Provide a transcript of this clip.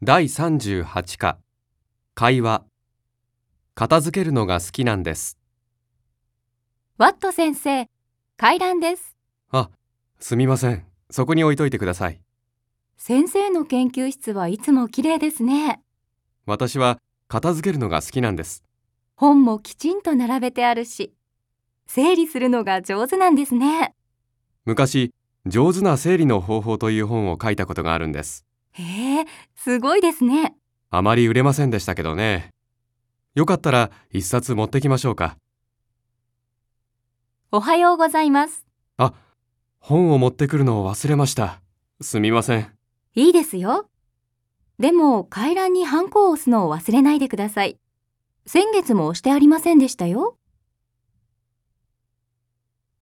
第38課会話片付けるのが好きなんです。ワット先生、回覧です。あ、すみません。そこに置いといてください。先生の研究室はいつも綺麗ですね。私は片付けるのが好きなんです。本もきちんと並べてあるし、整理するのが上手なんですね。昔、上手な整理の方法という本を書いたことがあるんです。へえ、すごいですね。あまり売れませんでしたけどね。よかったら一冊持ってきましょうか。おはようございます。あ、本を持ってくるのを忘れました。すみません。いいですよ。でも、回覧にハンコを押すのを忘れないでください。先月も押してありませんでしたよ。